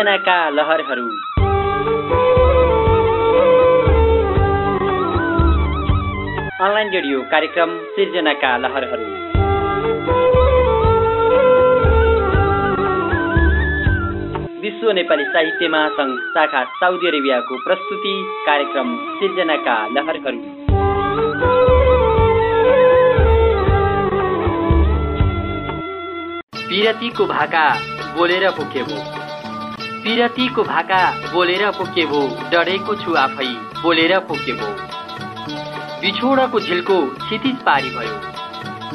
सिर्जनाका लहरहरू। Online radio कार्यक्रम सिर्जनाका लहरहरू। विश्व नेपाली साहित्य महासङ्घ शाखा साउदी अरेबियाको प्रस्तुति कार्यक्रम सिर्जनाका लहरहरू। पिरतीको भाका बोलेर पोकेभो पिरतीको भाका बोलेर पोकेभो डरेको छु आफै बोलेर पोकेभो बिछोडको झिल्को क्षितिज पारी भयो।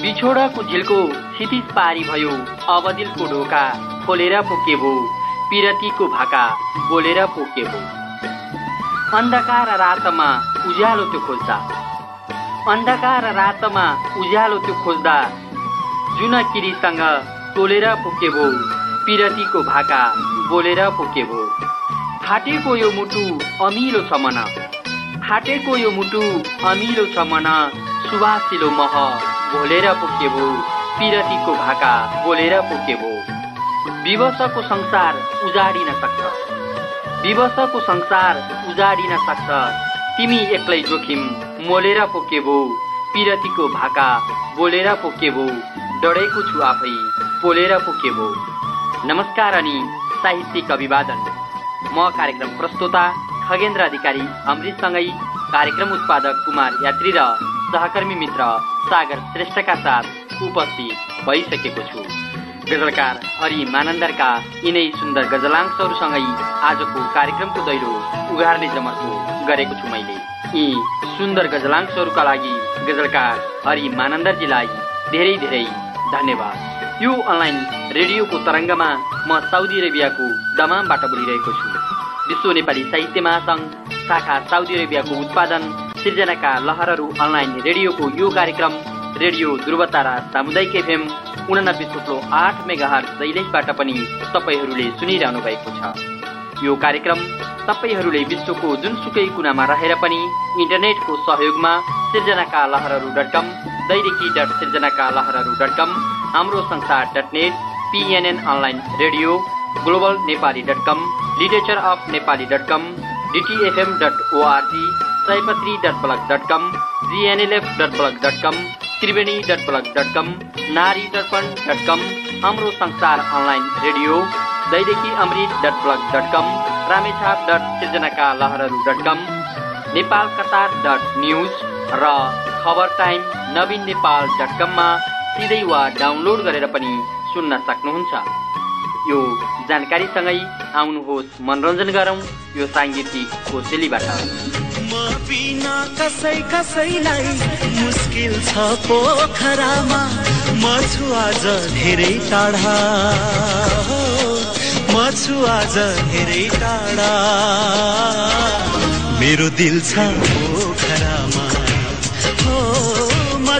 बिछोडको झिल्को क्षितिज पारी भयो। अब दिलको ढोका खोलेर पोकेभो पिरतीको भाका बोलेर पोकेभो अन्धकार रातमा उज्यालो त्यो खोज्दा। अन्धकार रातमा उज्यालो त्यो खोज्दा। जुन किरीसँग टोलेर पुगेभो पिरतीको भाका बोलेर पुगेभो फाटेको यो मुटु अमिलो छ मन। फाटेको यो मुटु अमिलो छ मन। सुवासिलो मह भोलेर पुगेभो पिरतीको भाका बोलेर पुगेभो विवशको संसार उजाडिन सक्छ। विवशको संसार उजाडिन सक्छ। तिमी एक्लै जोखिम मोलेर पोकेभो पिरतीको भाका बोलेर पोकेभो डढेको छु आफै पोलेर पुगेभो नमस्कार अनि साहित्यिक अभिवादन। म कार्यक्रम प्रस्तोता खगेन्द्र अधिकारी अमृतसँगै कार्यक्रम उत्पादक कुमार यात्री र सहकर्मी मित्र सागर श्रेष्ठका साथ उपस्थित भइसकेको छु। गजलकार हरि मानन्दरका यिनै सुन्दर गजलांशहरूसँगै आजको कार्यक्रमको दैलो उघार्ने जमर्को गरेको छु मैले। यी सुन्दर गजलांशहरूका लागि गजलकार हरि मानन्दरजीलाई धेरै धेरै धन्यवाद। यो अनलाइन रेडियोको तरङ्गमा म साउदी अरेबियाको दमामबाट बोलिरहेको छु। विश्व नेपाली साहित्य महासङ्घ शाखा साउदी अरेबियाको उत्पादन सिर्जनाका लहरहरू अनलाइन रेडियोको यो कार्यक्रम रेडियो ध्रुवतारा सामुदायिक एफएम उनानब्बे थुप्रो आठ मेगाहर दैलेखबाट पनि तपाईँहरूले सुनिरहनु भएको छ। यो कार्यक्रम तपाईँहरूले विश्वको जुनसुकै कुनामा रहेर पनि इन्टरनेटको सहयोगमा सिर्जनाका लहरहरू डट कम दैनिकी डट सिर्जनाका लहरहरू dot com Hamro Sansar dot net PNN online radio global Nepali dot com literature of Nepali dot com DTFM dot ORG Sayapatri dot blog dot com GNLF dot blog dot com Triveni dot blog dot com Nari Darpan dot com Hamro Sansar online radio दैदेखि Amrit dot blog dot com Ramechhap dot सिर्जनाका लहरहरू dot com Nepal Qatar dot news र खबर time नवीन Nepal dot कममा सिधै वा download गरेर पनि सुन्न सक्नुहुन्छ। यो जानकारीसँगै आउनुहोस् मनोरञ्जन गरौँ यो साङ्गीतिक कोसेलीबाट। कसै कसैलाई मुस्किल छ पोखरामा म छु आज धेरै टाढा। म छु आज धेरै टाढा। मेरो दिल छ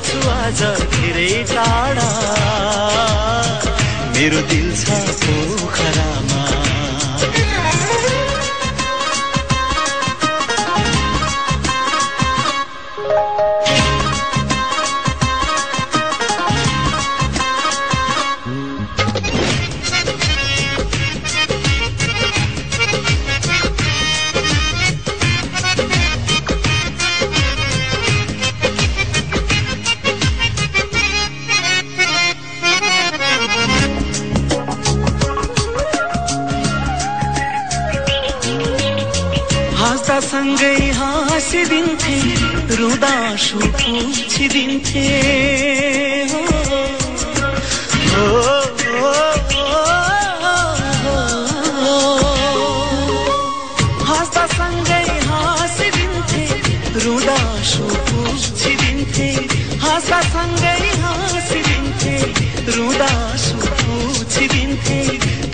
छु आज धेरै टाढा। मेरो दिल छ पोखरामा। শুধু চিদিনছে হাসা সঙ্গে হাসি দিনছে রুডা শুধু চিদিনছে হাসা সঙ্গে হাসি দিনছে রুডা শুধু চিদিনছে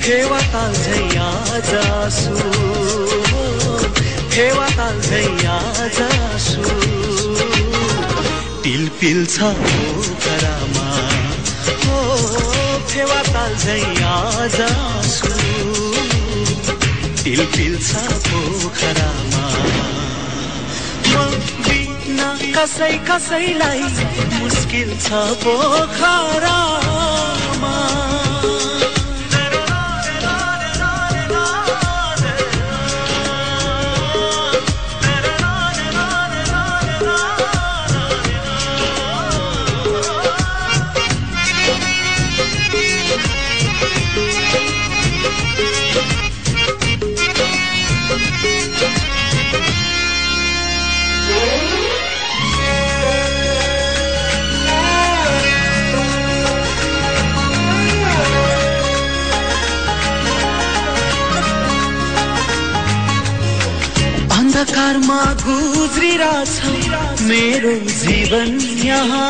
ठेवता झैया जासू ठेवता झैया जा टिल पिल छ पोखरामा हो फेवा ताल झैया जासु टिल पिल छ पोखरामा बिना कसै कसैलाई मुस्किल छ पोखरामा। अन्धकारमा गुज्रिरहेछ मेरो जीवन यहाँ।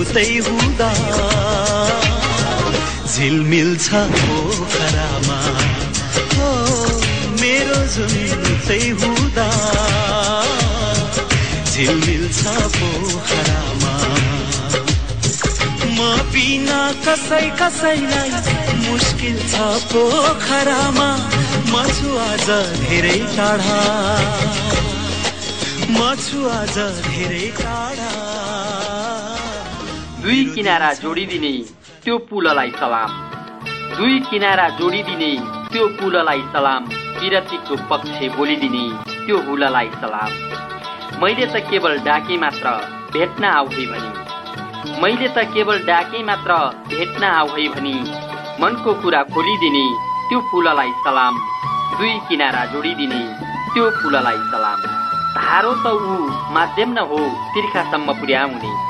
उतै हुँदा। झिलमिल छ पोखरामा हो मेरो जुमी उतै हुँदा। झिलमिल छ पोखरामा म बिना कसै कसैलाई मुस्किल छ पोखरामा म छु आज धेरै टाढा। म छु आज धेरै टाढा। दुई किनारा जोडिदिने त्यो पुललाई सलाम। दुई किनारा जोडिदिने त्यो पुललाई सलाम। विरतीको पक्ष बोलिदिने त्यो हुललाई सलाम। मैले त केवल डाके मात्र भेट्न है भनी। मैले त केवल डाके मात्र भेट्न है भनी। मनको कुरा खोलिदिने त्यो पुललाई सलाम। दुई किनारा जोडिदिने त्यो पुललाई सलाम। धारो त ऊ माध्यम न हो तिर्खासम्म पुर्याउने।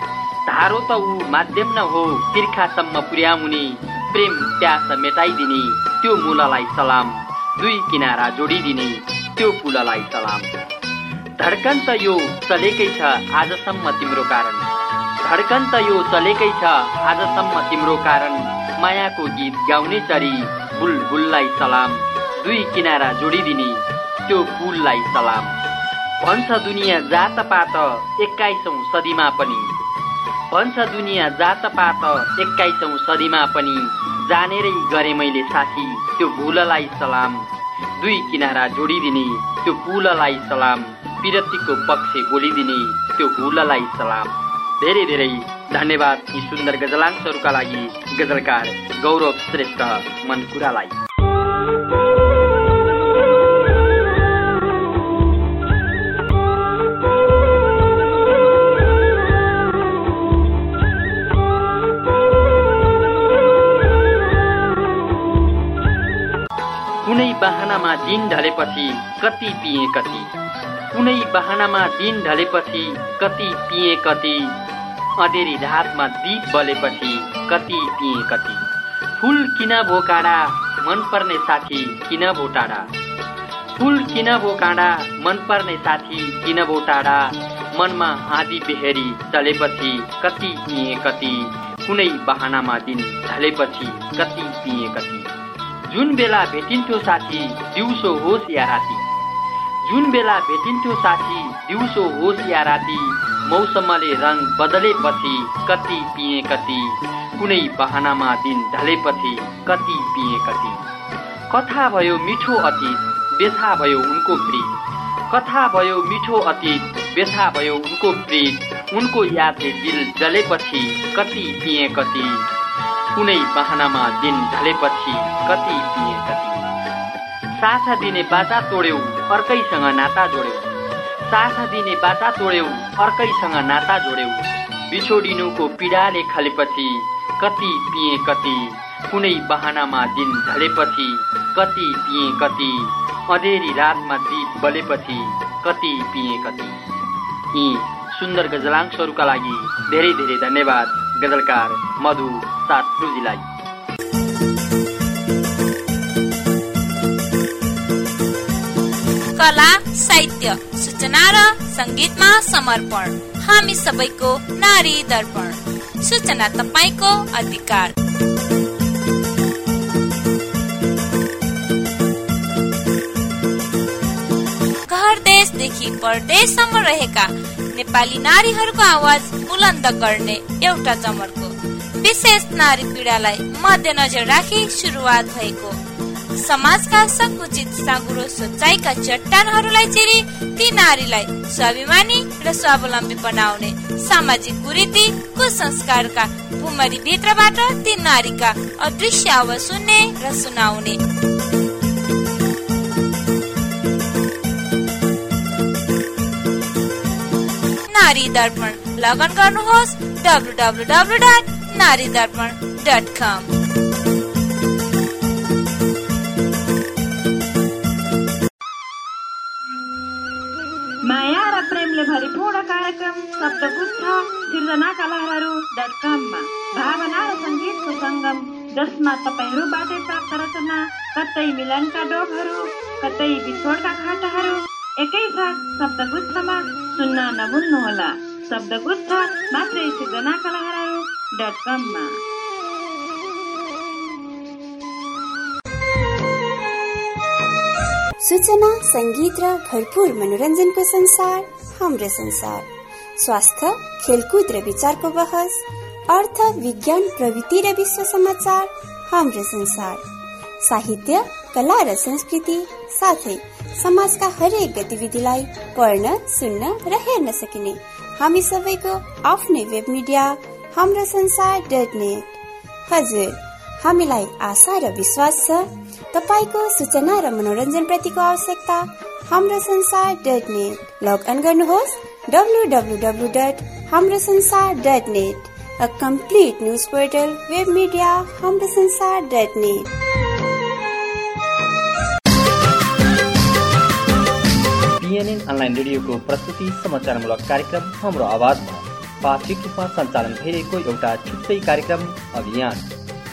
धारो त ऊ माध्यम न हो तिर्खासम्म पुर्याउने प्रेम प्यास मेटाइदिने त्यो मूललाई सलाम दुई किनारा जोडिदिने त्यो पुललाई सलाम। धड्कन त यो चलेकै छ आजसम्म तिम्रो कारण। धड्कन त यो चलेकै छ आजसम्म तिम्रो कारण। मायाको गीत गाउने चरी बुलबुललाई सलाम दुई किनारा जोडिदिने त्यो पुललाई सलाम। भन्छ दुनियाँ जात पात एक्काइसौँ सदीमा पनि। भन्छ दुनियाँ जात पात एक्काइसौँ सदीमा पनि। जानेरै गरे मैले साथी त्यो भुललाई सलाम। दुई किनारा जोडिदिने त्यो पुललाई सलाम। पिरतीको पक्ष बोलिदिने त्यो हुललाई सलाम। धेरै धेरै धन्यवाद यी सुन्दर गजलांशहरूका लागि गजलकार गौरव श्रेष्ठ मनकुरालाई। बाहनामा दिन ढलेपछि कति पिए कति कुनै बाहनामा दिन ढलेपछि कति पिए कति अँधेरी रातमा दीप बलेपछि कति पिए कति फुल किन भो काँडा मनपर्ने साथी किन भो टाढा फुल किन भो काँडा मनपर्ने साथी किन भो टाढा मनमा आधी बेहेरी चलेपछि कति पिए कति कुनै बाहनामा दिन ढलेपछि कति पिए कति जुन बेला भेटिन्थ्यो साथी दिउँसो होस् या राति जुन बेला भेटिन्थ्यो साथी दिउँसो होस् या राति मौसमले रङ बदलेपछि कति पिए कति। कुनै बहानामा दिन ढलेपछि कति पिए कति। कथा भयो मिठो अतीत व्यथा भयो उनको प्रीत। कथा भयो मिठो अतीत व्यथा भयो उनको प्रीत। उनको यादले दिल जलेपछि कति पिए कति। कुनै बहानामा दिन ढलेपछि कति पिए कति साथ दिने बाचा तोड्यौ अर्कैसँग नाता जोड्यौ। साथ दिने बाचा तोड्यौ अर्कैसँग नाता जोड्यौ। बिछोडिनुको पीडाले खलेपछि कति पिए कति कुनै बहानामा दिन ढलेपछि कति पिए कति अँधेरी रातमा दीप बलेपछि कति पिए कति। यी सुन्दर गजलांशहरूका लागि धेरै धेरै धन्यवाद। गजलकार मधु सातपुरजीलाई कला साहित्य सूचना र सङ्गीतमा समर्पण। हामी सबैको नारी दर्पण। सूचना तपाईँको अधिकार। घर देशदेखि परदेशसम्म रहेका नेपाली नारीहरूको आवाज बुलन्द गर्ने एउटा जमर्को विशेष नारी पीडालाई मध्यनजर राखी सुरुवात भएको। समाजका सङ्कुचित साँगुरो सोचाइका चट्टानहरूलाई चिरी ती नारीलाई स्वाभिमानी र स्वावलम्बी बनाउने सामाजिक कुरीति कुसंस्कारका भूमरी भित्रबाट ती नारीका अदृश्य आवाज सुन्ने र सुनाउने। नारी दर्पण लगन गर्नुहोस् डब्लु डब्लु डब्लु डट नारी दर्पण डट कम। माया र प्रेमले भरिपूर्ण कार्यक्रम शब्दगुच्छ सिर्जनाका लहरहरू डट कममा भावना र सङ्गीतको सङ्गम जसमा तपाईँहरूबाटै प्राप्त रचना कतै मिलनका डोकहरू कतै बिछोडका घाटाहरू एकैसाथ शब्दगुच्छमा सुन्न नभुल्नुहोला। शब्दगुच्छ मात्रै सिर्जनाका लहरहरू डट कममा। सूचना सङ्गीत र भरपूर मनोरञ्जनको संसार हाम्रो संसार। स्वास्थ्य खेलकुद र विचारको बहस अर्थ विज्ञान प्रविधि र विश्व समाचार हाम्रो संसार। साहित्य कला र संस्कृति साथै समाजका हरेक गतिविधिलाई पढ्न सुन्न र हेर्न सकिने। हामी सबैको आफ्नै web media Hamro Sansar dot net. हजुर हामीलाई आशा र विश्वास छ। तपाईँको सूचना र मनोरञ्जन प्रतिको आवश्यकता Hamro Sansar dot net. Log on गर्नुहोस् W W W dot Hamro Sansar dot net a complete news portal, web media, हाम्रो संसार.net. पिएनएन अनलाइन रेडियोको प्रस्तुति समाचारमूलक कार्यक्रम हाम्रो आवाजमा। पाक्षिक रूपमा सञ्चालन भइरहेको एउटा छुट्टै कार्यक्रम अभियान।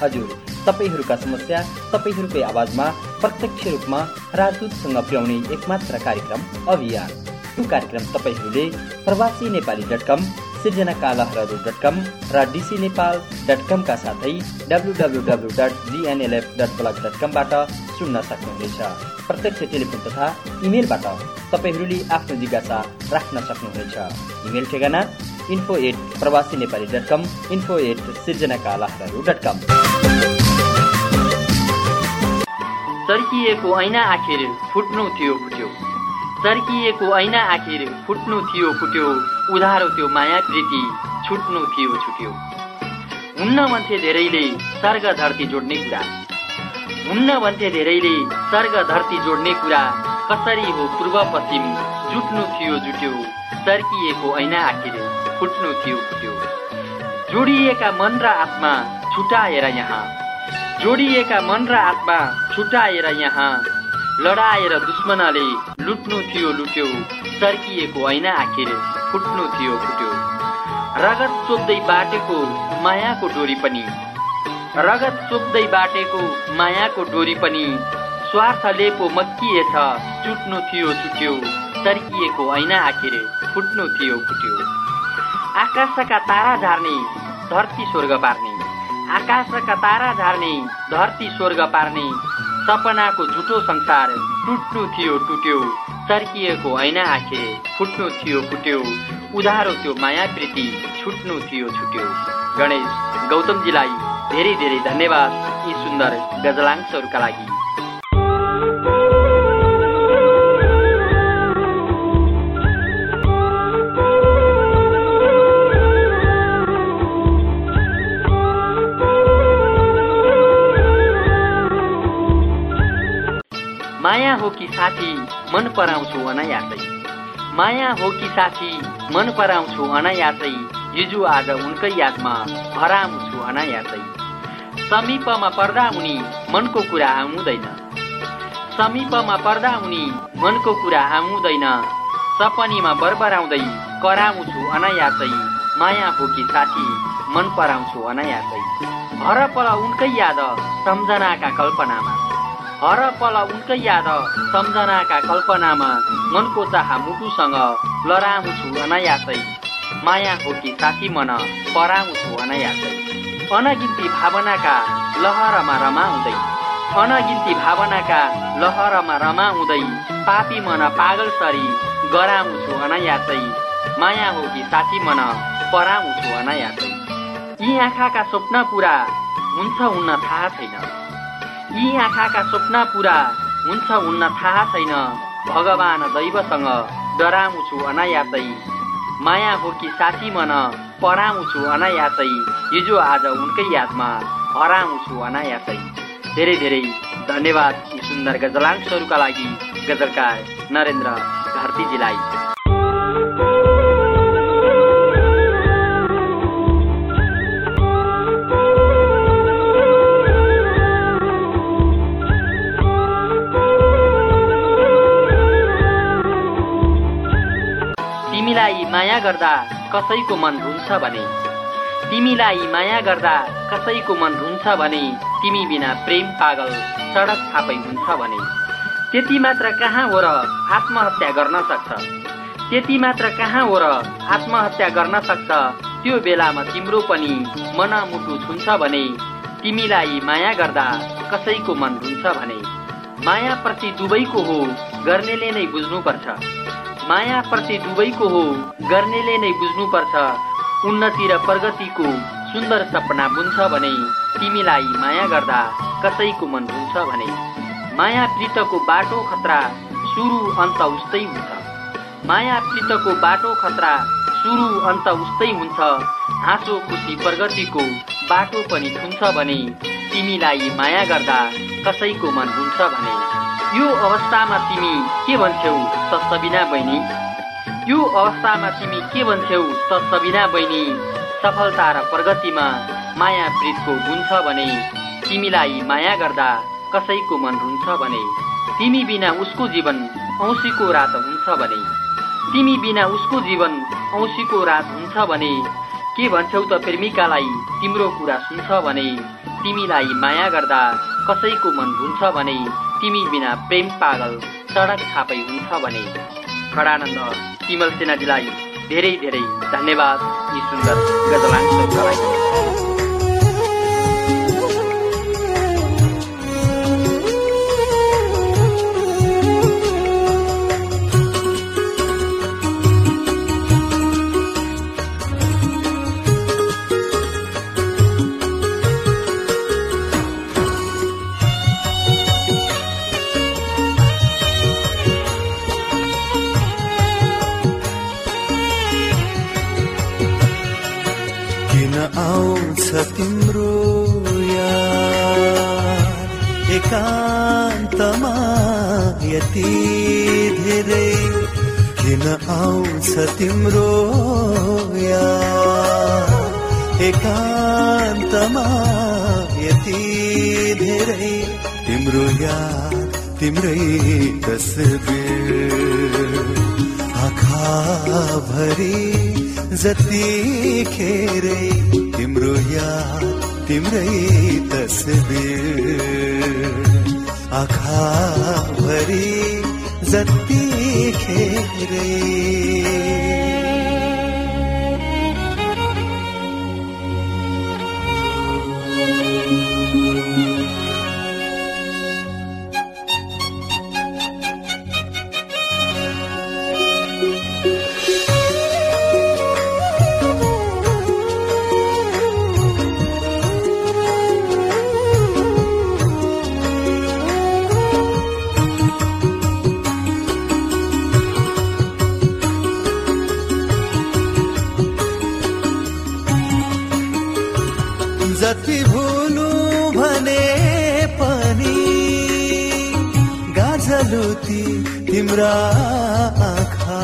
हजुर तपाईँहरूका समस्या तपाईँहरूकै आवाजमा प्रत्यक्ष रूपमा राजदूतसँग पुर्याउने एकमात्र कार्यक्रम अभियान। यो कार्यक्रम तपाईँहरूले प्रवासी नेपाली डट कम सिर्जना लहरहरू डट कम र डिसी नेपाल डट कमका साथै W W W dot GNLF dot blog dot कमबाट सुन्न सक्नुहुनेछ। प्रत्यक्ष टेलिफोन तथा इमेलबाट तपाईँहरूले आफ्नो जिज्ञासा राख्न सक्नुहुनेछ। इमेल ठेगाना info at Prabasi Nepali dot com info at सिर्जनाका लहरहरू डट कम चर्किएको ऐना आखिर फुट्नु थियो फुट्यो। चर्किएको ऐना आखिर फुट्नु थियो फुट्यो। उधारो त्यो माया प्रीति छुट्नु थियो छुट्यो। हुन्न भन्थे धेरैले स्वर्ग धरती जोड्ने कुरा। हुन्न भन्थे धेरैले स्वर्ग धरती जोड्ने कुरा कसरी हो पूर्व पश्चिम जुट्नु थियो जुट्यो। चर्किएको ऐना आखिर फुट्नु थियो फुट्यो। जोडिएका मन र आत्मा छुटाएर यहाँ। जोडिएका मन र आत्मा छुटाएर यहाँ। लडाएर दुश्मनले लुट्नु थियो लुट्यो। चर्किएको ऐना आखिर फुट्नु थियो फुट्यो। रगत चोप्दै बाटेको मायाको डोरी पनि। रगत चोप्दै बाटेको मायाको डोरी पनि। स्वार्थले पो मक्किएछ चुट्नु थियो छुट्यो चर्किएको ऐना आखिर फुट्नु थियो फुट्यो। आकाशका तारा झार्ने धरती स्वर्ग पार्ने। आकाशका तारा झार्ने धरती स्वर्ग पार्ने। सपनाको झुटो संसार टुट्नु थियो टुट्यो। चर्किएको ऐना आखिर फुट्नु थियो फुट्यो। उधारो त्यो माया प्रीति छुट्नु थियो छुट्यो। गणेश गौतमजीलाई धेरै धेरै धन्यवाद यी सुन्दर गजलांशहरूका लागि। माया हो कि साथी मन पराउँछु अनायासै। माया हो कि साथी मन पराउँछु अनायासै। हिजो आज उनकै यादमा हराउँछु अनायासै। समीपमा पर्दा उनी मनको कुरा आउँदैन। समीपमा पर्दा उनी मनको कुरा आउँदैन। सपनीमा बरबराउँदै कराउँछु अनायासै। माया हो कि साथी मन पराउँछु अनायासै। हर पल उनकै याद सम्झनाका कल्पनामा। हर पल उनकै याद सम्झनाका कल्पनामा मनको चाह मुटुसँग लडाउँछु अनायासै। माया हो कि साथी मन पराउँछु अनायासै। अनगिन्ती भावनाका लहरमा रमाउँदै। अनगिन्ती भावनाका लहरमा रमाउँदै पापी मन पागल सरी गराउँछु अनायासै। माया हो कि साथी मन पराउँछु अनायासै। यी आँखाका स्वप्न पुरा हुन्छ हुन्न थाहा छैन। यी आँखाका स्वप्न पुरा हुन्छ हुन्न थाहा छैन। भगवान दैवसँग डराउँछु अनायासै माया हो कि साथी मन पढाउँछु अनायासै हिजो आज उनकै यादमा हराउँछु अनायासै धेरै धेरै धन्यवाद यी सुन्दर गजलांशहरूका लागि। गजलकार नरेन्द्र घरतीजीलाई तिमीलाई माया गर्दा कसैको मन रुन्छ भने तिमीलाई माया गर्दा कसैको मन रुन्छ भने तिमी बिना प्रेम पागल सडक थापै हुन्छ भने त्यति मात्र कहाँ हो र आत्महत्या गर्न सक्छ? त्यति मात्र कहाँ हो र आत्महत्या गर्न सक्छ? त्यो बेलामा तिम्रो पनि मनामुटु छुन्छ भने तिमीलाई माया गर्दा कसैको मन रुन्छ भने माया प्रति दुवैको हो गर्नेले नै बुझ्नुपर्छ। माया प्रति दुवैको हो। गर्नेले नै बुझ्नुपर्छ उन्नति र प्रगतिको सुन्दर सपना बुन्छ भने तिमीलाई माया गर्दा कसैको मन रुन्छ भने। माया प्रीतको बाटो खतरा सुरु अन्त उस्तै हुन्छ। माया प्रीतको बाटो खतरा सुरु अन्त उस्तै हुन्छ। हाँसो खुसी प्रगतिको बाटो पनि छुन्छ भने तिमीलाई माया गर्दा कसैको मन रुन्छ भने। यो अवस्थामा तिमी के भन्छौ त सबिना बहिनी? यो अवस्थामा तिमी के भन्छौ त सबिना बहिनी? सफलता र प्रगतिमा माया प्रीतको हुन्छ भने तिमीलाई माया गर्दा कसैको मन रुन्छ भने? तिमी बिना उसको जीवन औँसीको रात हुन्छ भने? तिमी बिना उसको जीवन औँसीको रात हुन्छ भने? के भन्छौ त प्रेमिकालाई तिम्रो कुरा सुन्छ भने? तिमीलाई माया गर्दा कसैको मन रुन्छ भने तिमी बिना प्रेम पागल सडक छापै हुन्छ भने। खडानन्द तिमल सेनाजीलाई धेरै धेरै धन्यवाद। यी सुन्दर गजलांश। एकान्तमा यति धेरै किन आउँछ तिम्रो एकान्तमा यति धेरै तिम्रो याद तिम्रै तस्बिर। आँखा भरी जति खेरै तिम्रो याद तिम्रै तस्बिर। आँखा भरी जति खेरै। जति भुलु भने पनि गाजलुती तिम्रा आँखा।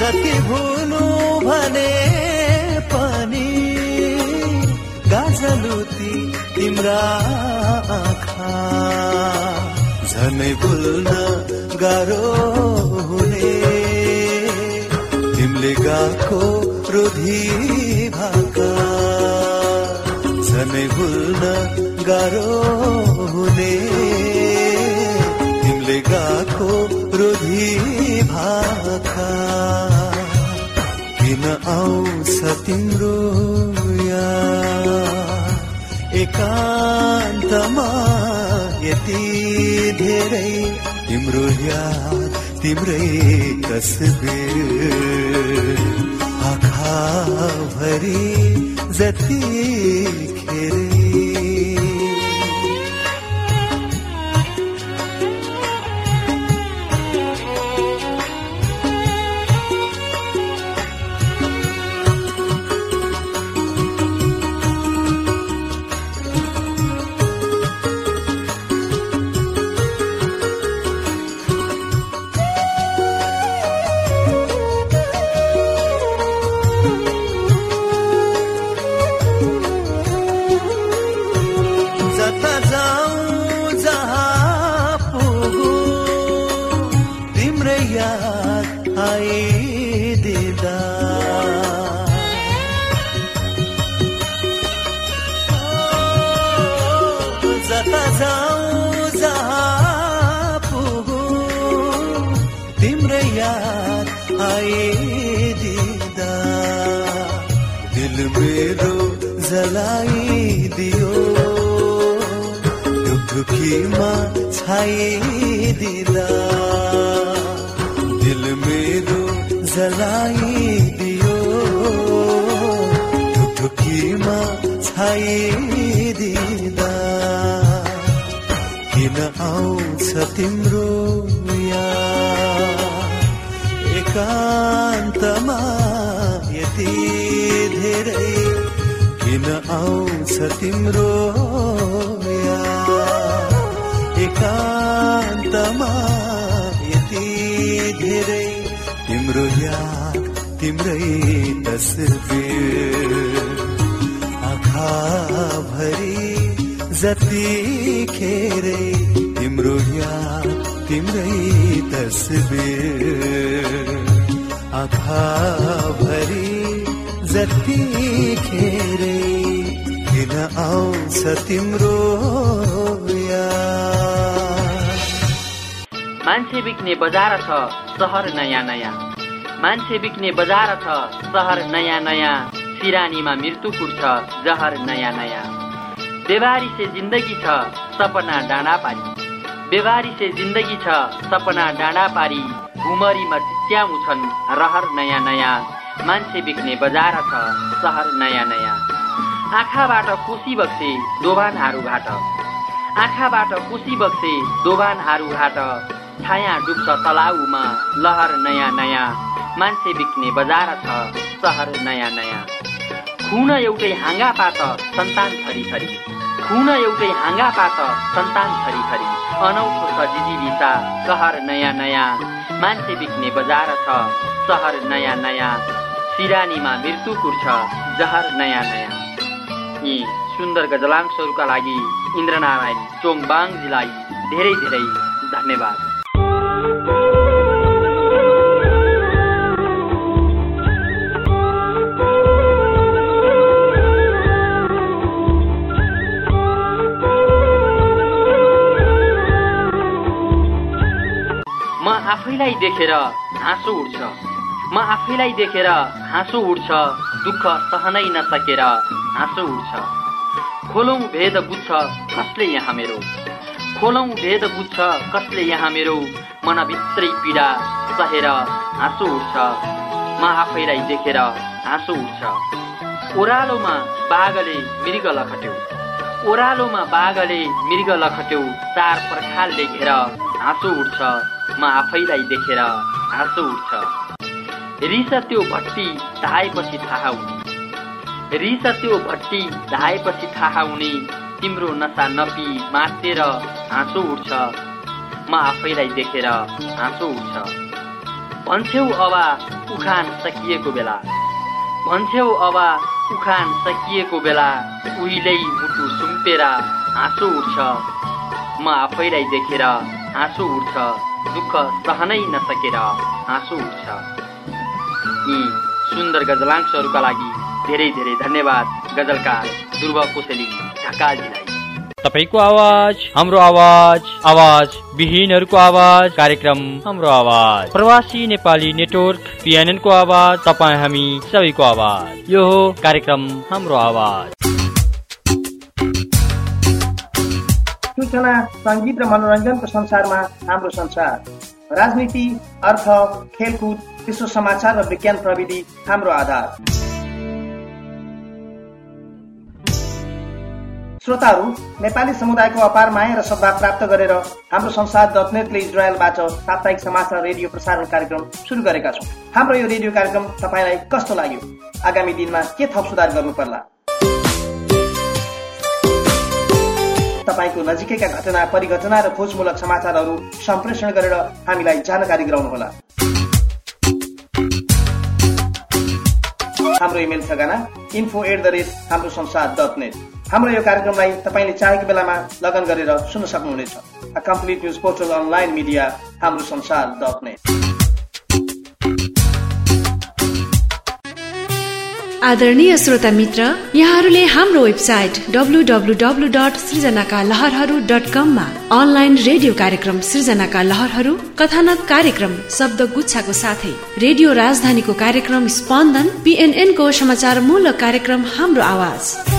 जति भुलु भने पनि गाजलुती तिम्रा आँखा। झनै भुल्न गाह्रो हुने। तिमीले गाको रोधी भाका। झनै भुल्न गाह्रो हुने। तिमीले गाको रोधी भाका। किन आउँछ तिम्रो एकान्तमा यति धेरै तिम्रो याद तिम्रै तस्बिर आँखा भरी जति खेरै। ढुकढुकीमा छाइदिँदा। दिल मेरो जलाइदियो। ढुकढुकीमा छाइदिँदा। किन आउँछ तिम्रो एकान्तमा यति धेरै। किन आउँछ तिम्रो एकान्तमा यति धेरै तिम्रो याद तिम्रै तस्बिर। आँखा भरि जति खेरै तिम्रो याद तिम्रै तस्बिर। आँखा भरि जति खेरै किन आउँछ तिम्रो मान्छे बिक्ने बजार छ सहर नयाँ नयाँ। मान्छे बिक्ने बजार छ सहर नयाँ नयाँ। सिरानीमा मृत्यु कुर्छ जहर नयाँ नयाँ। बेबारी से जिन्दगी छ सपना डाँडा पारी। बेबारी से जिन्दगी छ सपना डाँडा पारी। घुमरीमा चिच्याउँछन् रहर नयाँ नयाँ। मान्छे बिक्ने बजार छ सहर नयाँ नयाँ। आँखाबाट कोसी बक्से दोभान हारूघाट। आँखाबाट कोसी बक्से दोभान हारूघाट। छाया डुब्छ तलाउमा लहर नयाँ नयाँ मान्छे बिक्ने बजार छ सहर नयाँ नयाँ। खुन एउटै हाँगा पात सन्तान थरी थरी। खुन एउटै हाँगा पात सन्तान थरी थरी। अनौठो छ जिजिविसा सहर नयाँ नयाँ। मान्छे बिक्ने बजार छ सहर नयाँ नयाँ। सिरानीमा मृत्यु कुर्छ जहर नयाँ नयाँ। यी सुन्दर गजलांशहरूका लागि इन्द्रनारायण चोङबाङजीलाई धेरै धेरै धन्यवाद। म आफैलाई देखेर हाँसो उठ्छ। म आफैलाई देखेर हाँसो उठ्छ दुःख सहनै नसकेर हाँसो उठ्छ। खोलौँ भेद बुझ्छ कसले यहाँ मेरो? खोलौँ भेद बुझ्छ कसले यहाँ मेरो मनभित्रै पीडा? सहेर हाँसो उठ्छ। म आफैलाई देखेर हाँसो उठ्छ। ओह्रालोमा बाघले मृग लखट्यो। ओह्रालोमा बाघले मृग लखट्यो। चार पर्खाल देखेर हाँसो उठ्छ। म आफैलाई देखेर हाँसो उठ्छ। रिस त्यो भट्टी धाएपछि थाहा हुने। रिस त्यो भट्टी धाएपछि थाहा हुने। तिम्रो नसा नपी मातेर हाँसो उठ्छ। म आफैलाई देखेर हाँसो उठ्छ। भन्छौ अब उखान सकिएको बेला। भन्छौ अब उखान सकिएको बेला उहिल्यै मुटु सुम्पेर हाँसो उठ्छ। म आफैलाई देखेर हाँसो उठ्छ। दुःख सहनै नसकेर हाँसो उठ्छ। यी सुन्दर गजलांशहरूका लागि धेरै धेरै धन्यवाद गजलकार। ध्रुव कोसेली ढकालजीलाई। तपाईँको आवाज हाम्रो आवाज आवाज विहीनहरूको आवाज कार्यक्रम हाम्रो आवाज। प्रवासी नेपाली नेटवर्क पिएनएन को आवाज तपाईँ हामी सबैको आवाज। यो हो कार्यक्रम हाम्रो आवाज। सूचना सङ्गीत र मनोरञ्जनको संसारमा हाम्रो संसार। राजनीति अर्थ खेलकुद विश्व समाचार र विज्ञान प्रविधि हाम्रो आधार। श्रोताहरू नेपाली समुदायको अपार माया र सद्भाव प्राप्त गरेर हाम्रो संसार. डट नेटले इजरायलबाट साप्ताहिक समाचार रेडियो प्रसारण कार्यक्रम सुरु गरेका छौँ। हाम्रो यो रेडियो कार्यक्रम तपाईँलाई कस्तो लाग्यो? आगामी दिनमा के थप सुधार गर्नु पर्ला तपाईँको नजिकैका घटना परिघटना र खोजमूलक समाचारहरू सम्प्रेषण गरेर हामीलाई जानकारी गराउनुहोला। हाम्रो इमेल ठेगाना info at the rate Hamro Sansar. Dot net हाम्रो यो कार्यक्रमलाई तपाईँले चाहेको बेलामा लगन गरेर सुन्न सक्नुहुनेछ। Complete news portal online media Hamro Sansar dot net आदरणीय श्रोता मित्र यहाँहरूले हाम्रो वेबसाइट डब्लु डट सृजनाका लहरहरू डट कममा अनलाइन रेडियो कार्यक्रम सृजनाका लहरहरू कथानक कार्यक्रम शब्द गुच्छाको साथै रेडियो राजधानीको कार्यक्रम स्पन्दन पिएनएनको समाचार मूलक कार्यक्रम हाम्रो आवाज।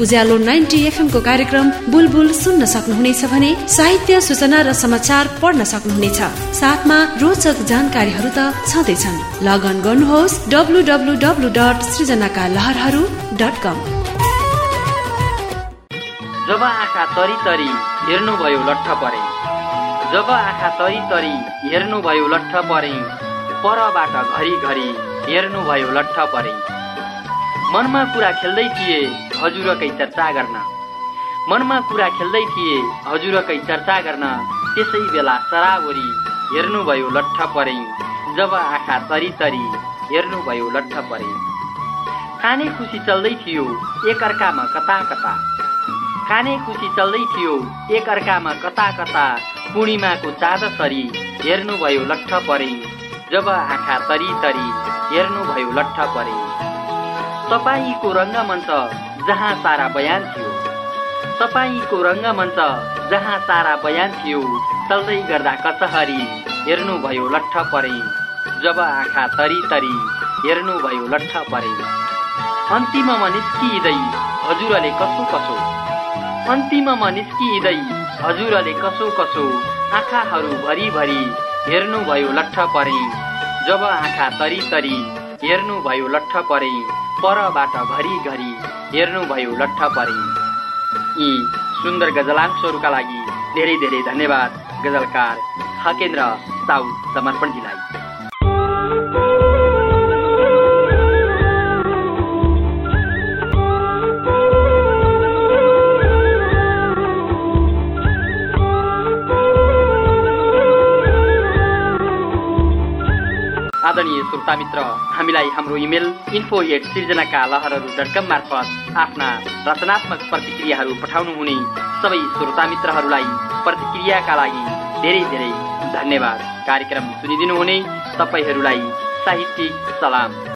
उज्यालो नाइन्टी एफएमको कार्यक्रम बुलबुल सुन्न सक्नुहुनेछ भने साहित्य सूचना र समाचार पढ्न सक्नुहुनेछ। साथमा रोचक जानकारीहरू त छँदैछन्। लगन गर्नुहोस् डब्लु डब्लु डब्लु डट सृजनाका लहरहरू डट कम। जब आँखा तरी तरी हेर्नुभयो लट्ठ परे। जब आँखा तरी तरी हेर्नुभयो लट्ठ परे। परबाट घरिघरि हेर्नुभयो लट्ठ परे। मनमा कुरा खेल्दै थिए। हजुरकै चर्चा गर्न। मनमा कुरा खेल्दै थिए हजुरकै चर्चा गर्न। त्यसै बेला सरावरी हेर्नुभयो लट्ठ परे। जब आँखा तरी तरी हेर्नुभयो लट्ठ परे। खाने खुसी चल्दै थियो एकअर्कामा कता कता। खाने खुसी चल्दै थियो एकअर्कामा कता कता। पूर्णिमाको चाँदसरी हेर्नुभयो लट्ठ परे। जब आँखा तरी तरी हेर्नुभयो लट्ठ परे। तपाईँको रङ्गमञ्च जहाँ सारा बयान थियो। तपाईँको रङ्गमञ्च जहाँ सारा बयान थियो चल्दै गर्दा कचहरी हेर्नुभयो लट्ठ परे। जब आँखा तरी तरी हेर्नुभयो लट्ठ परे। अन्तिममा निस्किँदै हजुरले कसो कसो। अन्तिममा निस्किँदै हजुरले कसो कसो आँखाहरू भरिभरि हेर्नुभयो लट्ठ परे। जब आँखा तरी तरी हेर्नुभयो लट्ठ परे। परबाट घरिघरि हेर्नुभयो लट्ठ परे यी सुन्दर गजलांशहरूका लागि धेरै धेरै धन्यवाद गजलकार हकेन्द्र साउथ समर्पणजीलाई। आदरणीय श्रोता मित्र हामीलाई हाम्रो इमेल इन्फो एट सिर्जनाका लहरहरू डट कम मार्फत आफ्ना रचनात्मक प्रतिक्रियाहरू पठाउनु हुने सबै श्रोता मित्रहरूलाई प्रतिक्रियाका लागि धेरै धेरै धन्यवाद। कार्यक्रम सुनिदिनु हुने तपाईँहरूलाई साहित्यिक सलाम।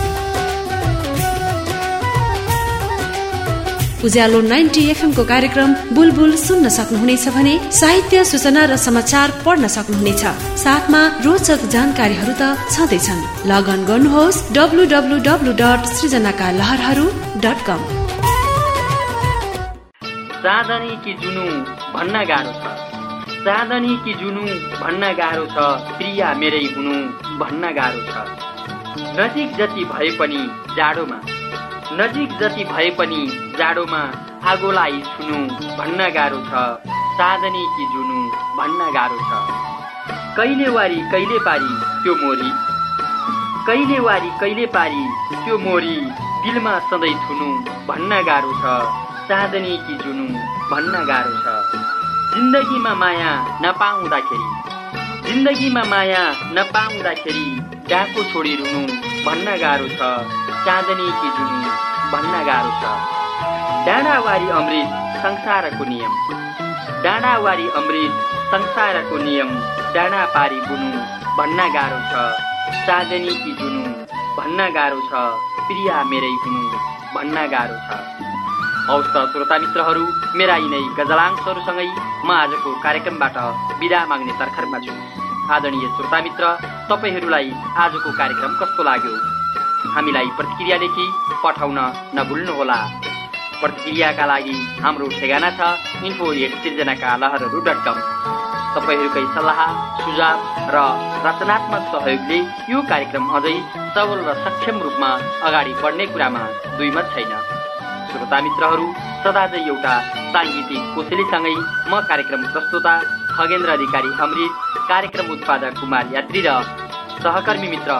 उज्यालो नाइन्टी एफएमको कार्यक्रम बुलबुल सुन्न सक्नुहुनेछ भने साहित्य सूचना र समाचार पढ्न सक्नुहुनेछ। साथमा रोचक जानकारीहरू त छँदैछन्। लगन गर्नुहोस् डब्लु डब्लु डब्लु डट सृजनाका लहरहरू डट कम कि जुनु भन्न गाह्रो छ। चाँदनी कि जुनु भन्न गाह्रो छ प्रिया मेरै हुनु भन्न गाह्रो छ। नजिक जति भए पनि जाडोमा। नजिक जति भए पनि जाडोमा आगोलाई छुनु भन्न गाह्रो छ चाँदनी कि जुनु भन्न गाह्रो छ। कहिले वारी कहिले पारी त्यो मोरी? कहिले वारी कहिले पारी त्यो मोरी? दिलमा सधैँ थुनु भन्न गाह्रो छ चाँदनी कि जुनु भन्न गाह्रो छ। जिन्दगीमा माया नपाउँदाखेरि जिन्दगीमा माया नपाउँदाखेरि डाको छोडी रुनु भन्न गाह्रो छ। चाँदनी कि जुनु भन्न गाह्रो छ। डाँडावारी अमृत संसारको नियम। डाँडावारी अमृत संसारको नियम डाँडा पारी बुनु भन्न गाह्रो छ। चाँदनी कि जुनु भन्न गाह्रो छ। प्रिया मेरै हुनु भन्न गाह्रो छ। हौस् त श्रोता मित्रहरू मेरा यिनै गजलांशहरूसँगै म आजको कार्यक्रमबाट बिदा माग्ने तर्खरमा छु। आदरणीय श्रोता मित्र तपाईँहरूलाई आजको कार्यक्रम कस्तो लाग्यो? हामीलाई प्रतिक्रिया लेखी पठाउन नभुल्नुहोला। प्रतिक्रियाका लागि हाम्रो ठेगाना छ इन्फो एट सिर्जनाका लहरहरू डट कम तपाईँहरूकै सल्लाह सुझाव र रचनात्मक सहयोगले यो कार्यक्रम अझै सबल र सक्षम रूपमा अगाडि बढ्ने कुरामा दुईमत छैन। श्रोता मित्रहरू सदा चाहिँ एउटा साङ्गीतिक कोसेलीसँगै म कार्यक्रम प्रस्तुता खगेन्द्र अधिकारी अमृत कार्यक्रम उत्पादक कुमार यात्री र सहकर्मी मित्र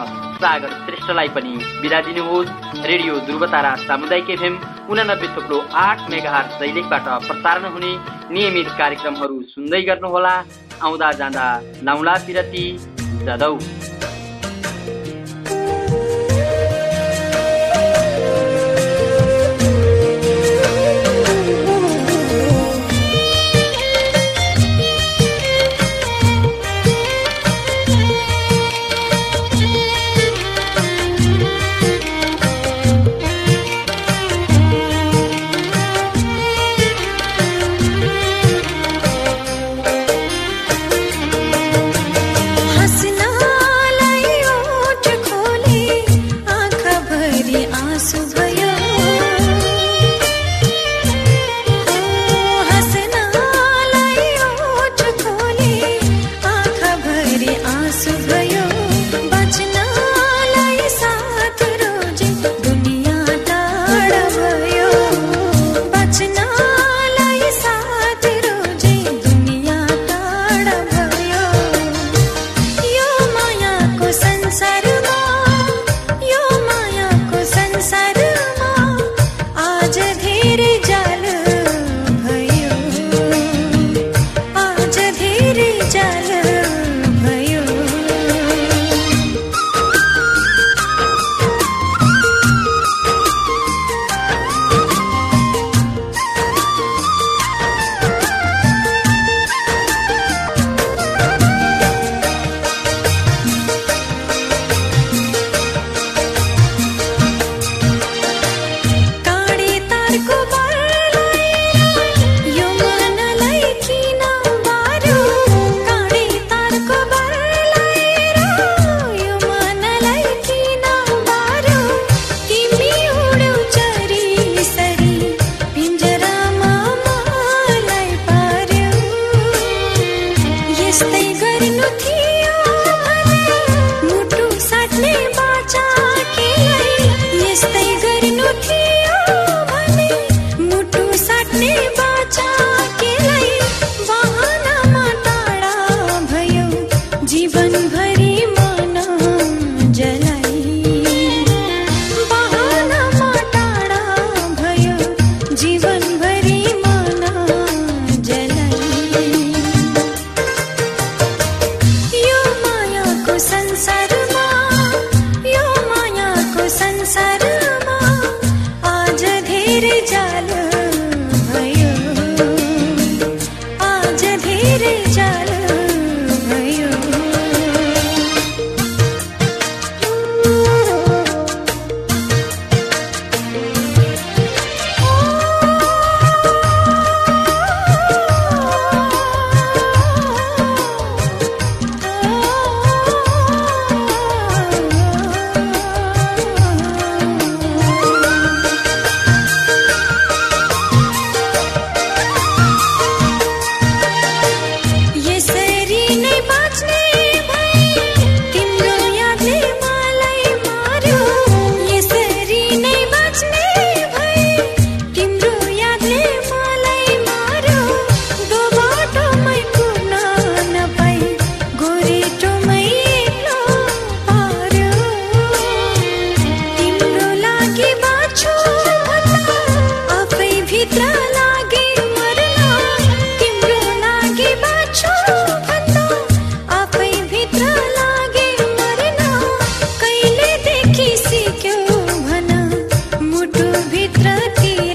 सागर श्रेष्ठलाई पनि बिदा दिनुहोस्। रेडियो ध्रुवतारा सामुदायिक एफएम उनानब्बे थोप्लो आठ मेगाहार दैलेखबाट प्रसारण हुने नियमित कार्यक्रमहरू सुन्दै गर्नुहोला। आउँदा जाँदा लाउला पिरती जदौ चरित्र की